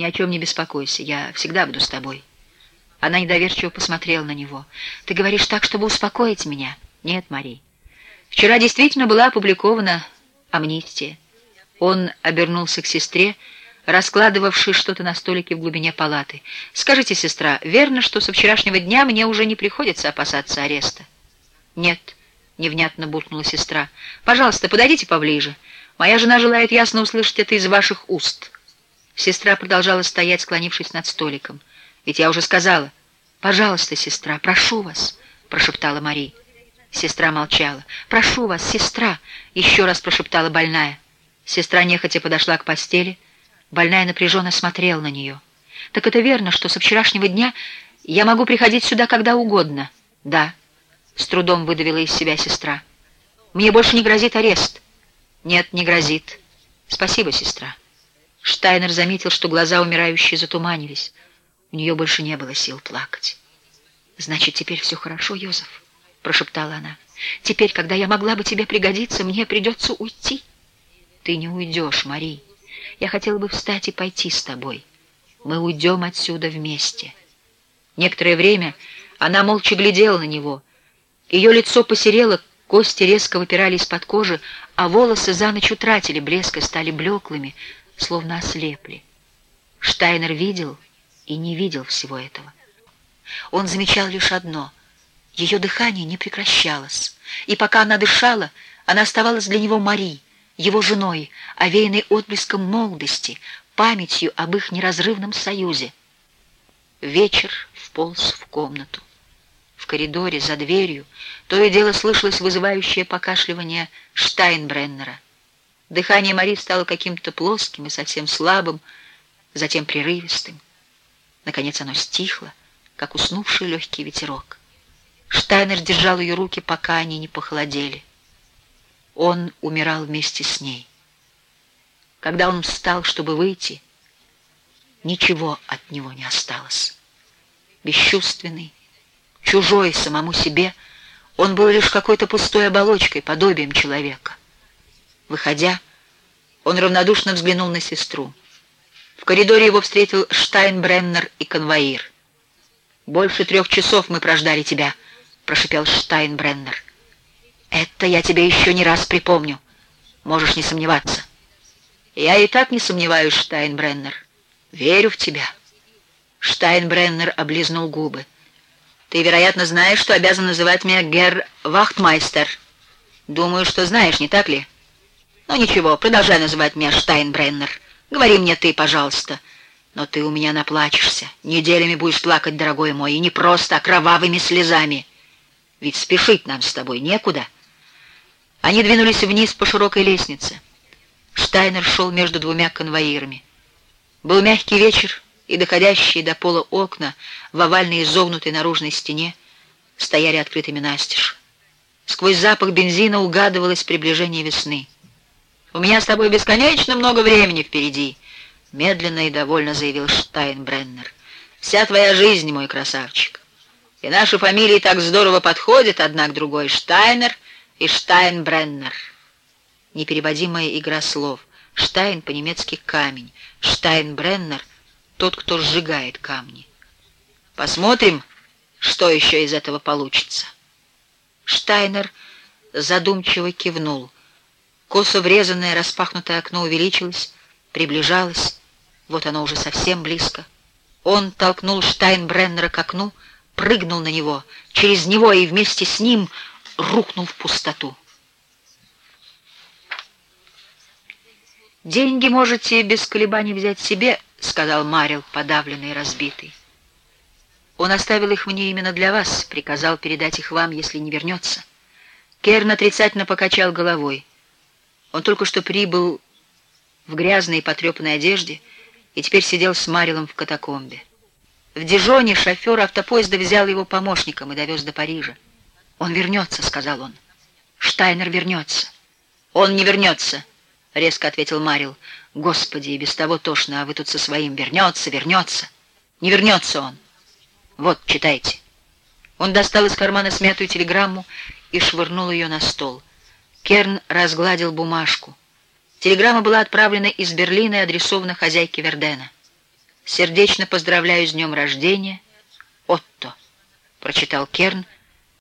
Ни о чем не беспокойся, я всегда буду с тобой. Она недоверчиво посмотрела на него. Ты говоришь так, чтобы успокоить меня? Нет, Мари. Вчера действительно была опубликована амнистия. Он обернулся к сестре, раскладывавшей что-то на столике в глубине палаты. «Скажите, сестра, верно, что со вчерашнего дня мне уже не приходится опасаться ареста?» «Нет», — невнятно буркнула сестра. «Пожалуйста, подойдите поближе. Моя жена желает ясно услышать это из ваших уст». Сестра продолжала стоять, склонившись над столиком. «Ведь я уже сказала». «Пожалуйста, сестра, прошу вас», — прошептала Мари. Сестра молчала. «Прошу вас, сестра!» — еще раз прошептала больная. Сестра нехотя подошла к постели. Больная напряженно смотрела на нее. «Так это верно, что со вчерашнего дня я могу приходить сюда когда угодно?» «Да», — с трудом выдавила из себя сестра. «Мне больше не грозит арест?» «Нет, не грозит. Спасибо, сестра». Штайнер заметил, что глаза умирающей затуманились. У нее больше не было сил плакать. «Значит, теперь все хорошо, Йозеф?» — прошептала она. «Теперь, когда я могла бы тебе пригодиться, мне придется уйти». «Ты не уйдешь, Мари. Я хотела бы встать и пойти с тобой. Мы уйдем отсюда вместе». Некоторое время она молча глядела на него. Ее лицо посерело, кости резко выпирали из-под кожи, а волосы за ночь утратили блеск и стали блеклыми, словно ослепли. Штайнер видел и не видел всего этого. Он замечал лишь одно — ее дыхание не прекращалось, и пока она дышала, она оставалась для него Мари, его женой, овеянной отблеском молодости, памятью об их неразрывном союзе. Вечер вполз в комнату. В коридоре, за дверью, то и дело слышалось вызывающее покашливание Штайнбреннера. Дыхание Мари стало каким-то плоским и совсем слабым, затем прерывистым. Наконец оно стихло, как уснувший легкий ветерок. Штайнер держал ее руки, пока они не похолодели. Он умирал вместе с ней. Когда он встал, чтобы выйти, ничего от него не осталось. Бесчувственный, чужой самому себе, он был лишь какой-то пустой оболочкой, подобием человека. Выходя, он равнодушно взглянул на сестру. В коридоре его встретил Штайнбреннер и конвоир. «Больше трех часов мы прождали тебя», прошипел Штайнбреннер. «Это я тебе еще не раз припомню. Можешь не сомневаться». «Я и так не сомневаюсь, Штайнбреннер. Верю в тебя». Штайнбреннер облизнул губы. «Ты, вероятно, знаешь, что обязан называть меня Герр Вахтмайстер. Думаю, что знаешь, не так ли? Ну ничего, продолжай называть меня Штайнбреннер. Говори мне ты, пожалуйста. Но ты у меня наплачешься. Неделями будешь плакать, дорогой мой, и не просто, а кровавыми слезами». Ведь спешить нам с тобой некуда. Они двинулись вниз по широкой лестнице. Штайнер шел между двумя конвоирами. Был мягкий вечер, и доходящие до пола окна в овальной изогнутой наружной стене стояли открытыми настежь. Сквозь запах бензина угадывалось приближение весны. «У меня с тобой бесконечно много времени впереди», — медленно и довольно заявил Штайнбреннер. «Вся твоя жизнь, мой красавчик. И наши фамилии так здорово подходят одна к другой. Штайнер и Штайнбреннер. Непереводимая игра слов. Штайн по-немецки камень. Штайнбреннер — тот, кто сжигает камни. Посмотрим, что еще из этого получится. Штайнер задумчиво кивнул. Косо врезанное распахнутое окно увеличилось, приближалось. Вот оно уже совсем близко. Он толкнул Штайнбреннера к окну — прыгнул на него, через него и вместе с ним рухнул в пустоту. «Деньги можете без колебаний взять себе», — сказал Марил, подавленный и разбитый. «Он оставил их мне именно для вас, приказал передать их вам, если не вернется». Керн отрицательно покачал головой. Он только что прибыл в грязной и потрепанной одежде и теперь сидел с Марилом в катакомбе. В Дижоне шофер автопоезда взял его помощником и довез до Парижа. «Он вернется», — сказал он. «Штайнер вернется». «Он не вернется», — резко ответил Марил. «Господи, и без того тошно, а вы тут со своим. Вернется, вернется. Не вернется он. Вот, читайте». Он достал из кармана смятую телеграмму и швырнул ее на стол. Керн разгладил бумажку. Телеграмма была отправлена из Берлина и адресована хозяйке Вердена. «Сердечно поздравляю с днем рождения, Отто», — прочитал Керн, —